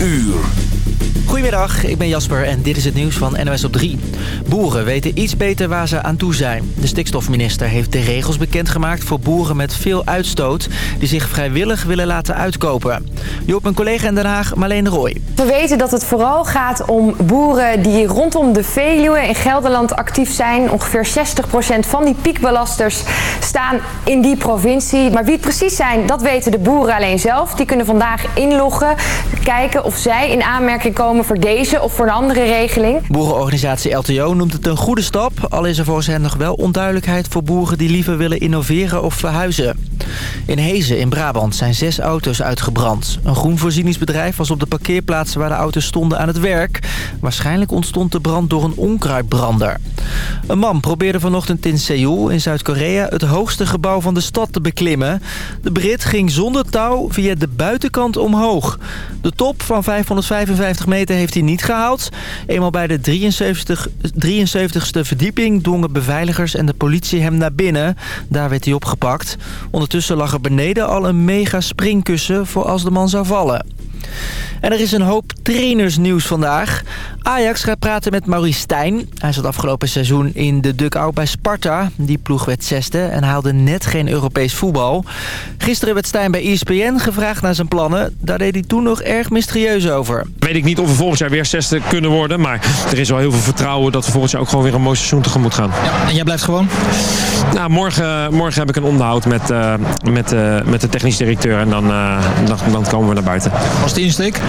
uur. Goedemiddag, ik ben Jasper en dit is het nieuws van NOS op 3. Boeren weten iets beter waar ze aan toe zijn. De stikstofminister heeft de regels bekendgemaakt voor boeren met veel uitstoot... die zich vrijwillig willen laten uitkopen. Je op mijn collega in Den Haag, Marleen Roy. We weten dat het vooral gaat om boeren die rondom de Veluwe in Gelderland actief zijn. Ongeveer 60% van die piekbelasters staan in die provincie. Maar wie het precies zijn, dat weten de boeren alleen zelf. Die kunnen vandaag inloggen, kijken of zij in aanmerking komen voor deze of voor een andere regeling. Boerenorganisatie LTO noemt het een goede stap... al is er volgens hen nog wel onduidelijkheid voor boeren die liever willen innoveren of verhuizen. In Hezen in Brabant zijn zes auto's uitgebrand. Een groenvoorzieningsbedrijf was op de parkeerplaats waar de auto's stonden aan het werk. Waarschijnlijk ontstond de brand door een onkruidbrander. Een man probeerde vanochtend in Seoul in Zuid-Korea het hoogste gebouw van de stad te beklimmen. De Brit ging zonder touw via de buitenkant omhoog. De top van 555 meter heeft hij niet gehaald. Eenmaal bij de 73, 73ste verdieping dwongen beveiligers en de politie hem naar binnen. Daar werd hij opgepakt. Ondertussen lag er beneden al een mega springkussen voor als de man zou vallen. En er is een hoop trainersnieuws vandaag. Ajax gaat praten met Maurice Stijn. Hij zat afgelopen seizoen in de dugout bij Sparta. Die ploeg werd zesde en haalde net geen Europees voetbal. Gisteren werd Stijn bij ESPN gevraagd naar zijn plannen. Daar deed hij toen nog erg mysterieus over. Weet ik niet of we volgend jaar weer zesde kunnen worden. Maar er is wel heel veel vertrouwen dat we volgend jaar ook gewoon weer een mooi seizoen tegemoet gaan. Ja, en jij blijft gewoon? Nou, morgen, morgen heb ik een onderhoud met, uh, met, uh, met de technisch directeur. En dan, uh, dan, dan komen we naar buiten. Was de insteek?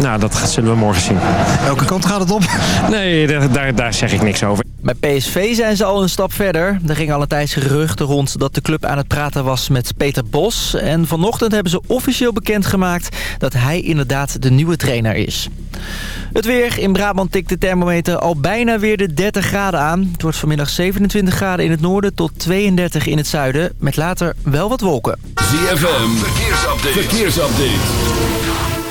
Nou, dat zullen we morgen zien. Welke kant gaat het op? Nee, daar, daar, daar zeg ik niks over. Bij PSV zijn ze al een stap verder. Er ging al een tijdje geruchten rond dat de club aan het praten was met Peter Bos. En vanochtend hebben ze officieel bekendgemaakt dat hij inderdaad de nieuwe trainer is. Het weer. In Brabant tikt de thermometer al bijna weer de 30 graden aan. Het wordt vanmiddag 27 graden in het noorden tot 32 in het zuiden. Met later wel wat wolken. ZFM. Verkeersupdate. Verkeersupdate.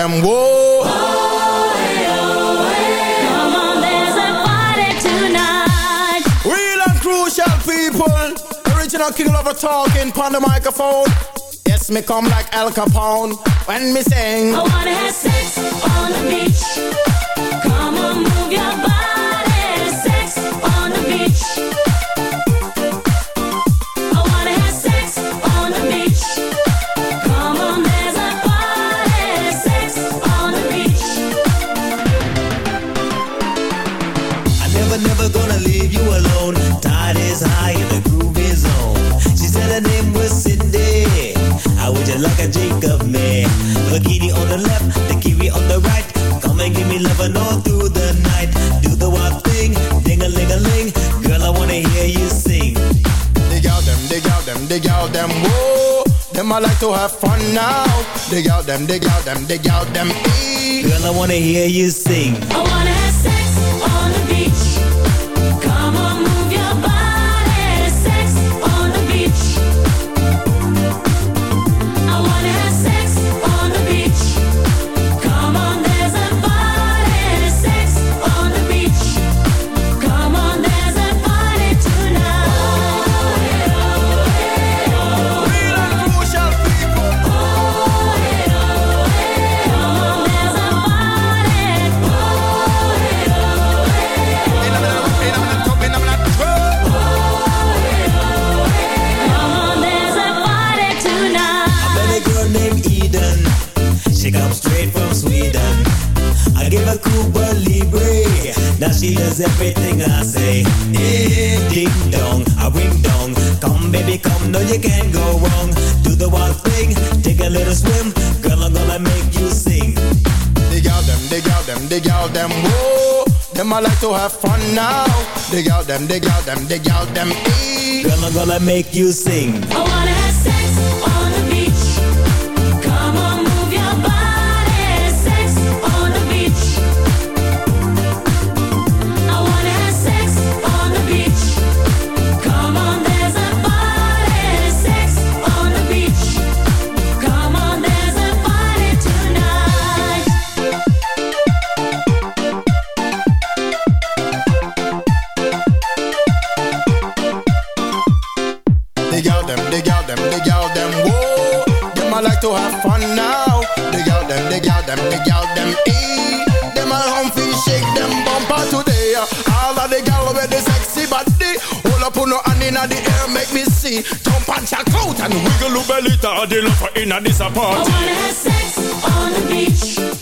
Them, whoa. Come on, there's a party tonight. Real and crucial people. Original king lover talking on the microphone. Yes, me come like Al Capone when me sing. I wanna have sex on the beach. Tide high and the groove is on. She said her name was Cindy. How would you like a Jacob man? The Bikini on the left, the kiwi on the right. Come and give me love and all through the night. Do the wild thing, ding a ling a ling. Girl, I wanna hear you sing. Dig out them, dig out them, dig out them, whoa. Them I like to have fun now. Dig out them, dig out them, dig out them. Girl, I wanna hear you sing. I wanna to have fun now. Dig out them, dig out them, dig out them. Eat. I'm gonna make you sing. I wanna Don't Jump and check and wiggle your belly. Daddy love her in this apartment. I wanna have sex on the beach.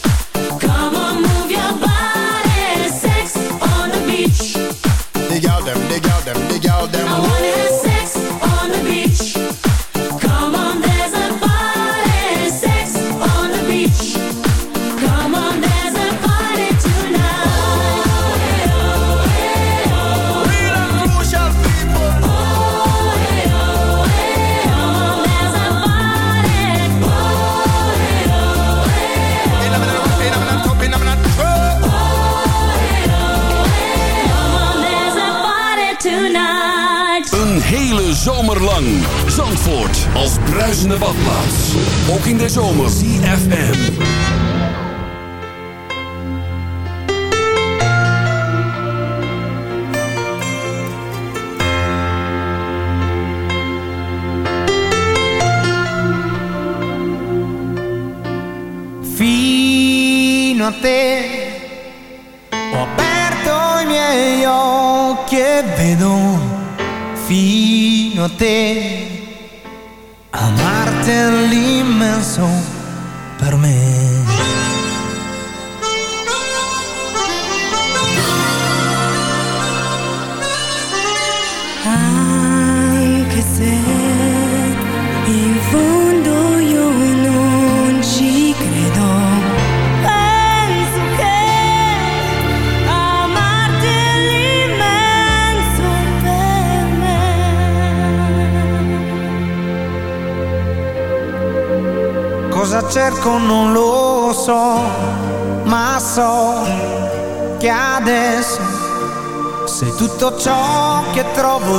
Duizenden badplaats. Ook in de zomer. CFM. Fino a te ho aperto i miei occhi e vedo fino a te trovo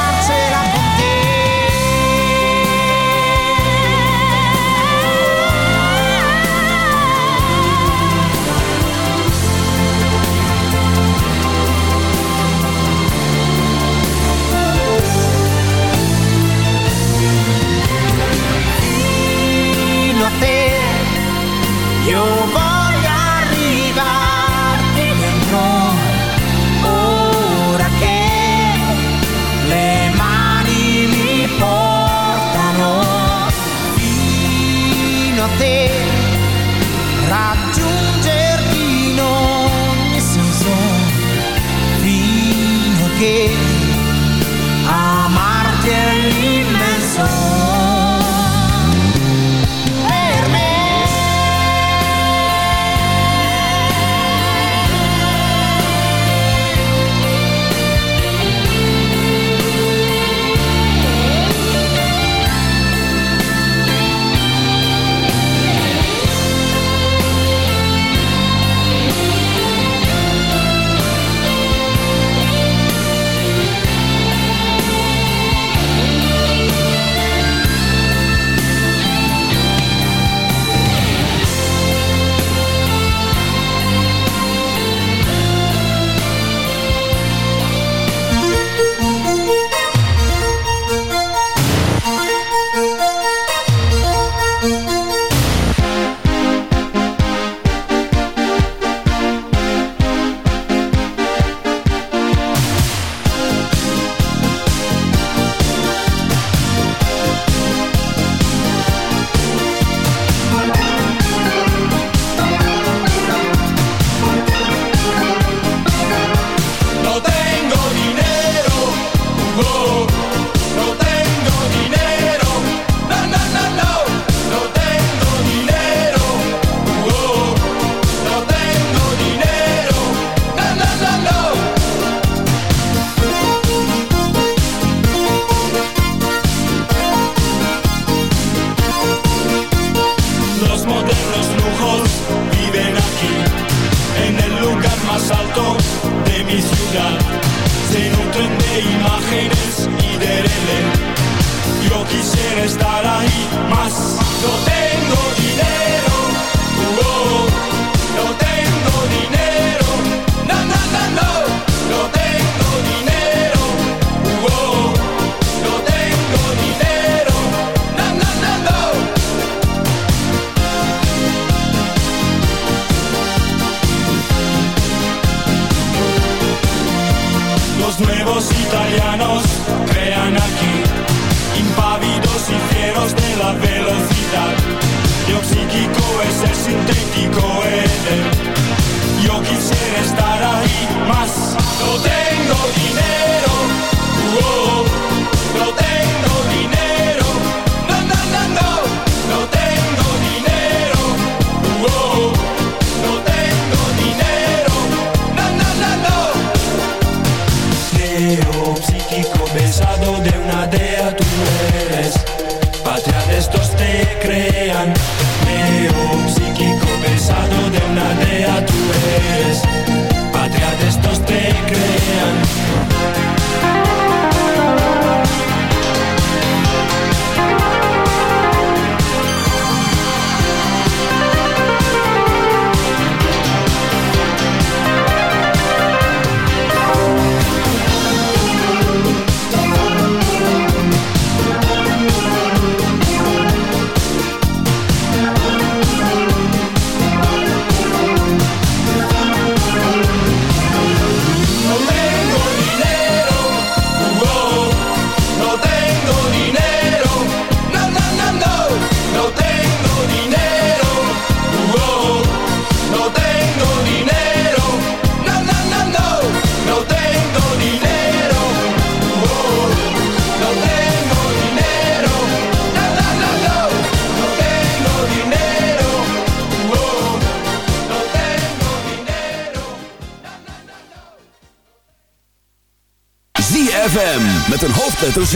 met een hoofdletter Z.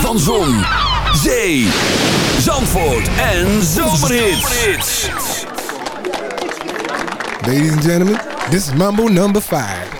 Van Zon, Zee, Zandvoort en Zomerhits. Ladies and gentlemen, this is Mambo number 5.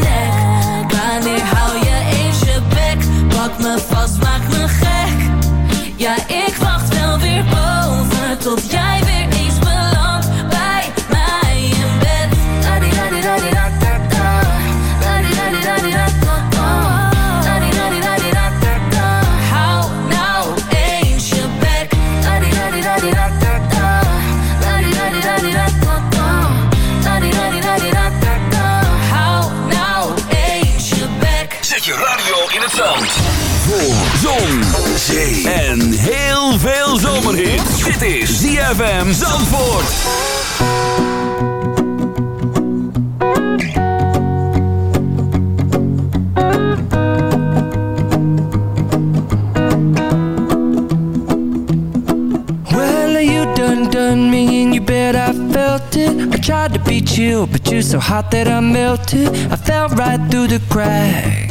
me vast, maak me gek. Ja, ik wacht wel weer boven, tot jij Zon, zee en heel veel zomerhit. Dit is ZFM Zandvoort. Well, you done done me and you bet I felt it. I tried to beat you, but you're so hot that I melted. I fell right through the cracks.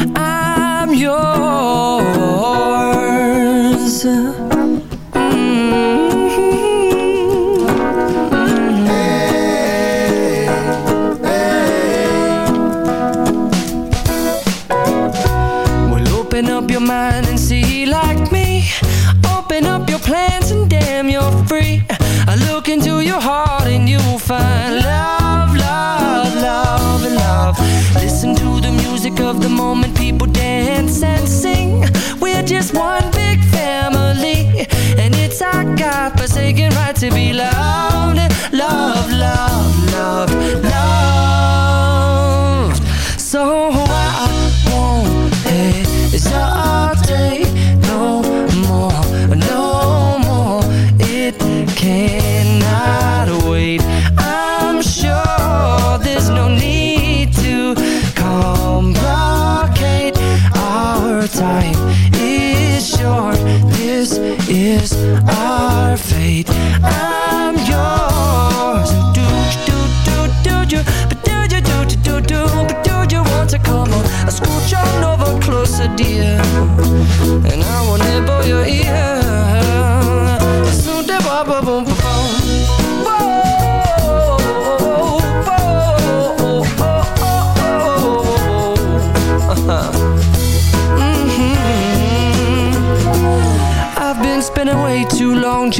Mm-hmm. up your mind and see like me. Open up your plans and damn, you're free. I look into your heart and you'll find love, love, love, love. Listen to the music of the moment, to be loved,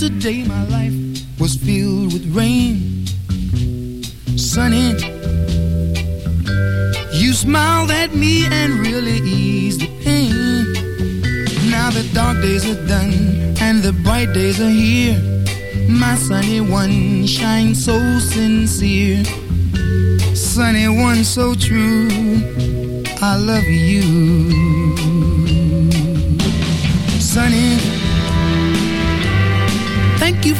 Yesterday my life was filled with rain. Sunny. You smiled at me and really eased the pain. Now the dark days are done and the bright days are here. My sunny one shines so sincere. Sunny one so true. I love you. Sunny,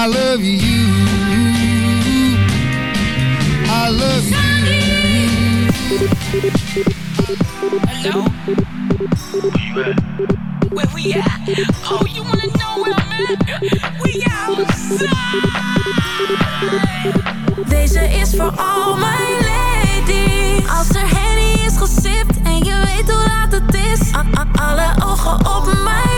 I love you. I love you. Hello? Where we at? Oh, you wanna know where I'm at? We outside. Deze is voor al mijn ladies. Als er Henny is gesipt en je weet hoe laat het is. A- a- alle ogen op mij,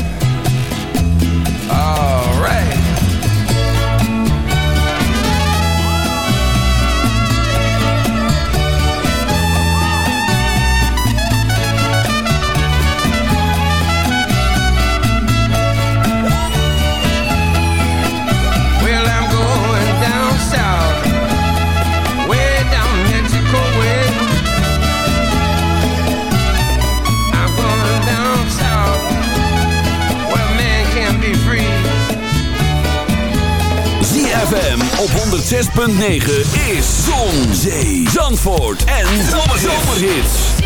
Op 106.9 is Zon, Zee, Zandvoort en Zomerhits.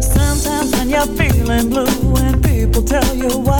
Sometimes when you're feeling blue and people tell you what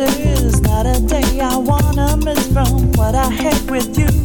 It is, not a day I wanna miss from what I had with you.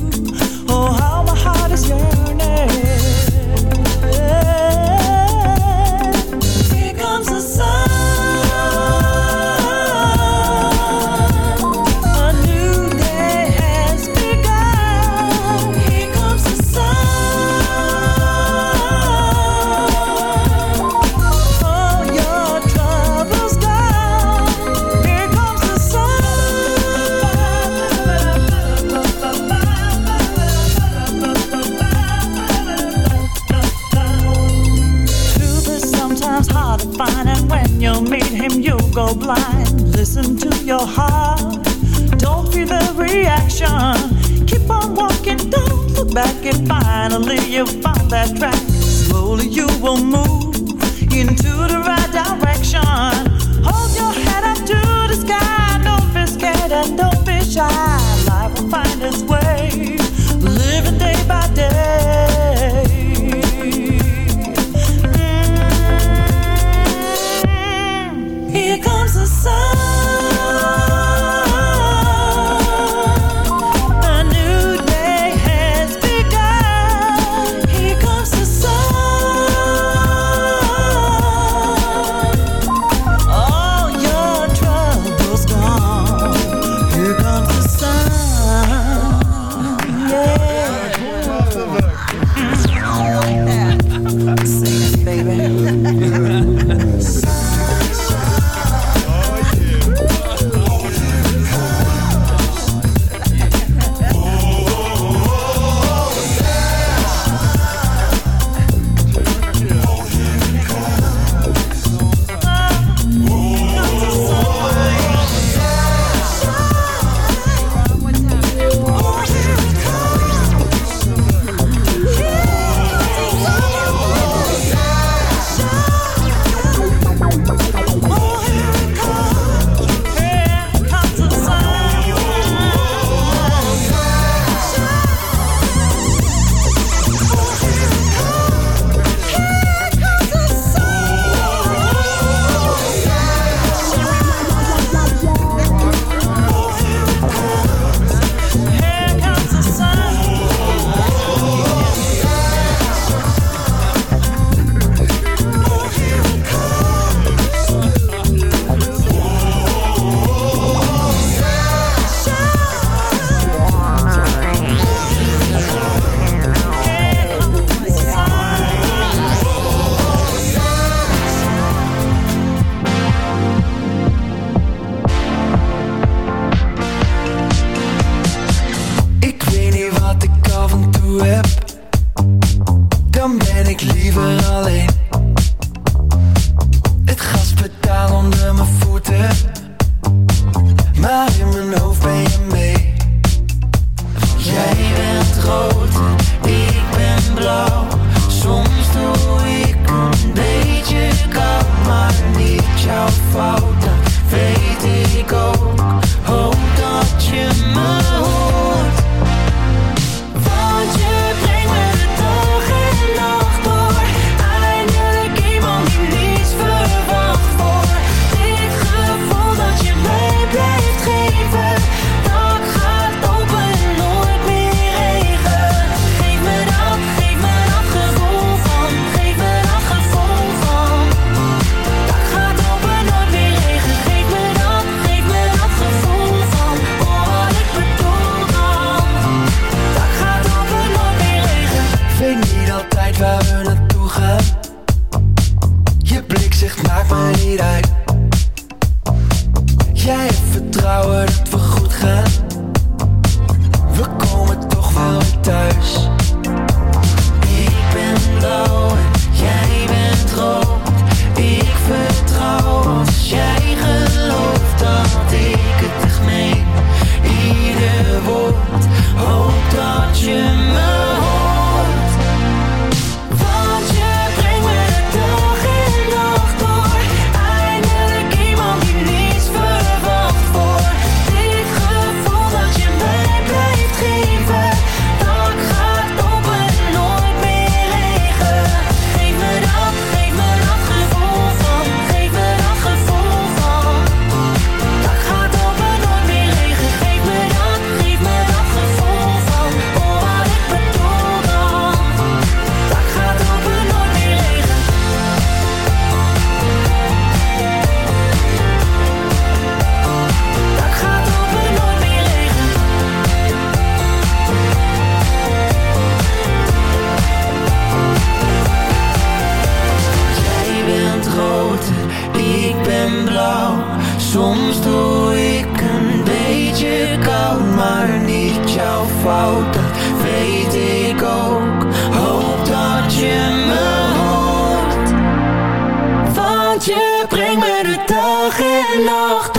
Dag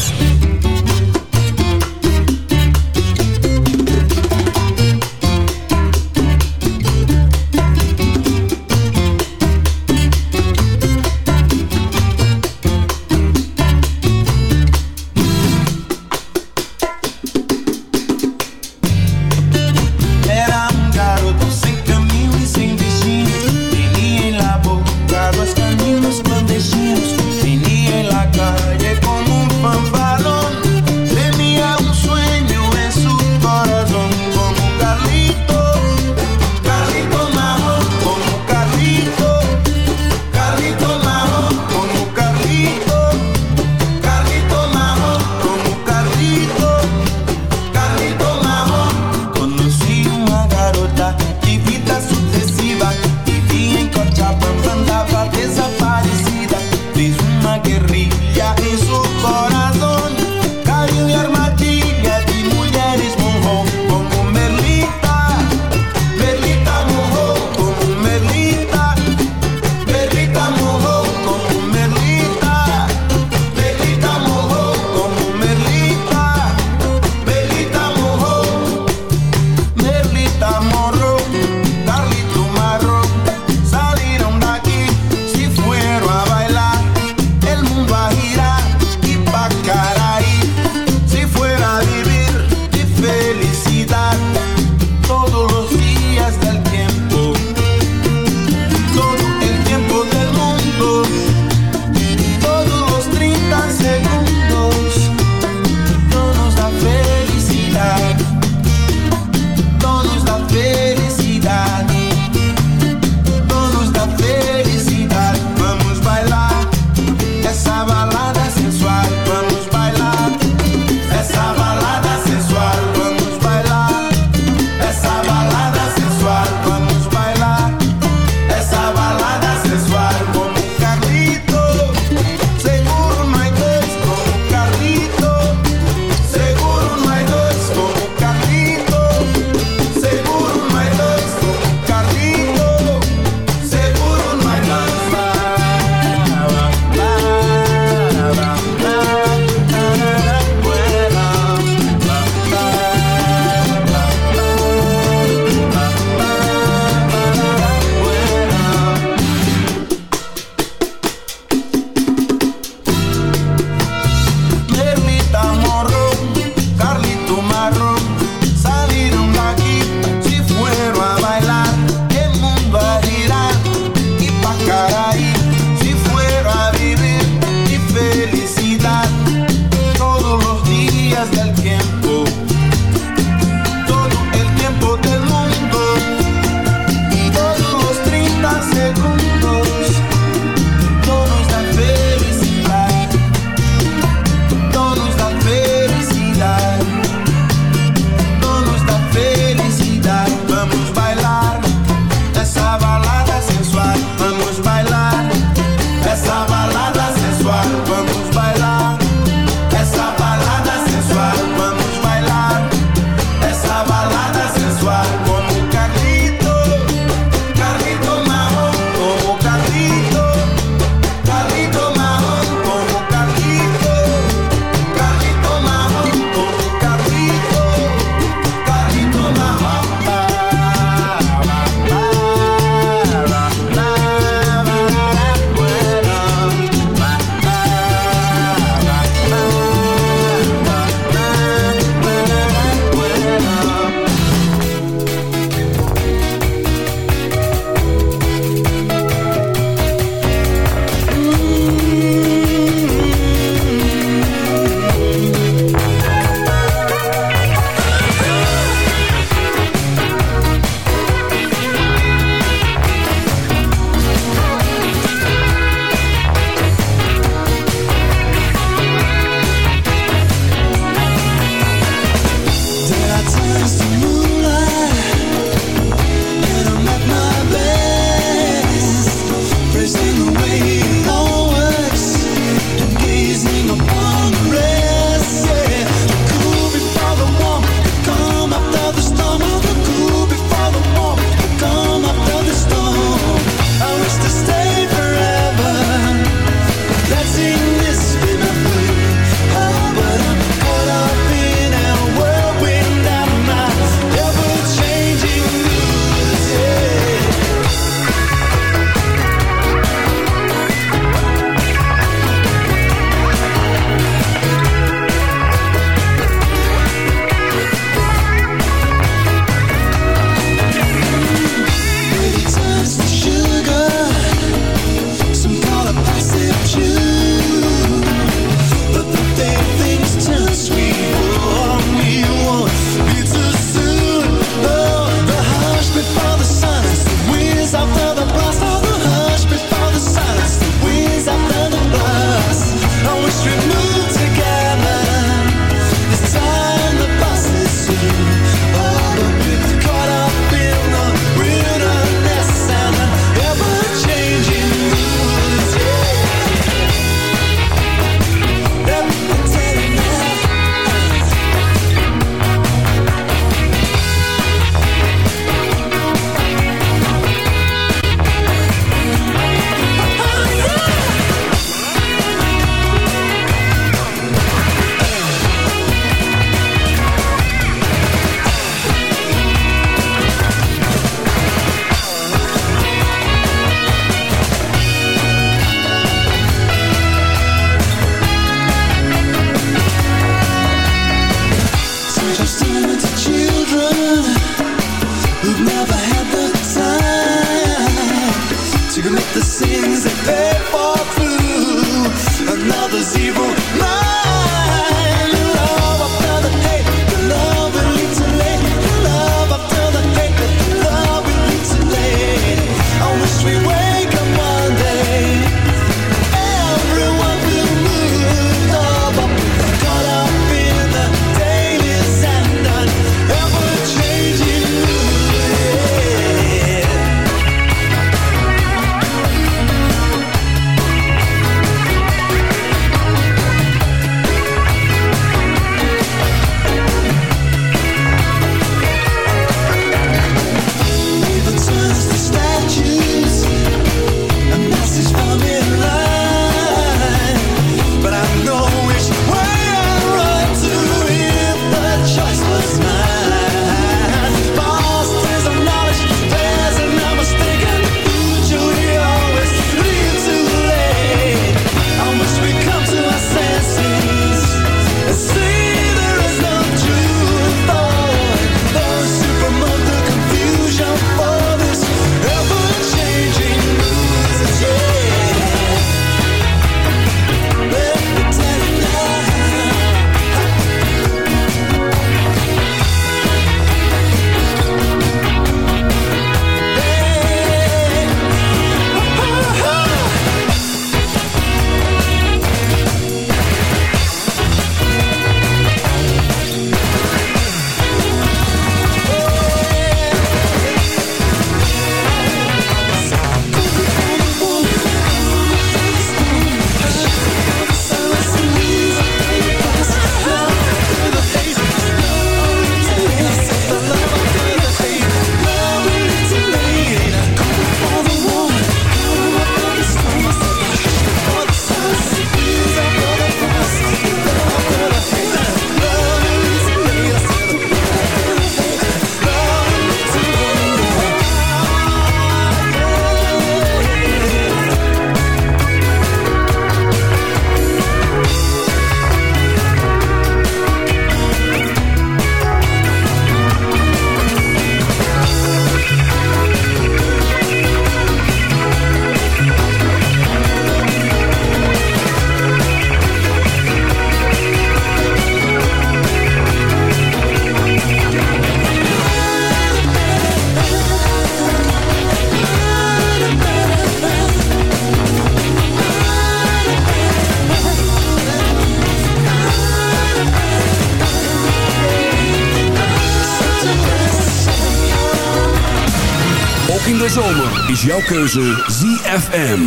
Is jouw keuze ZFM.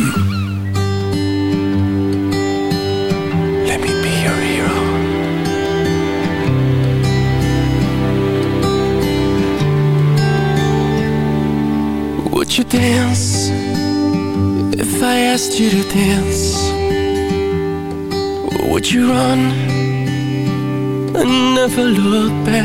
Let me be your hero. Would you dance if I asked you to dance? Would you run and never look back?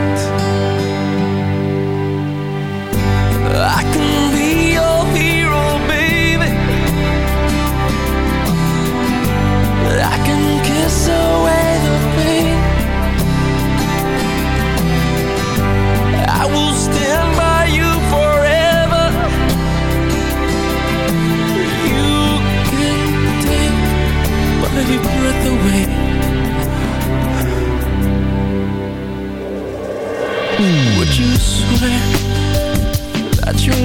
I can be your hero, baby. I can kiss away the pain. I will stand by you forever. You can take my breath away. Would you swear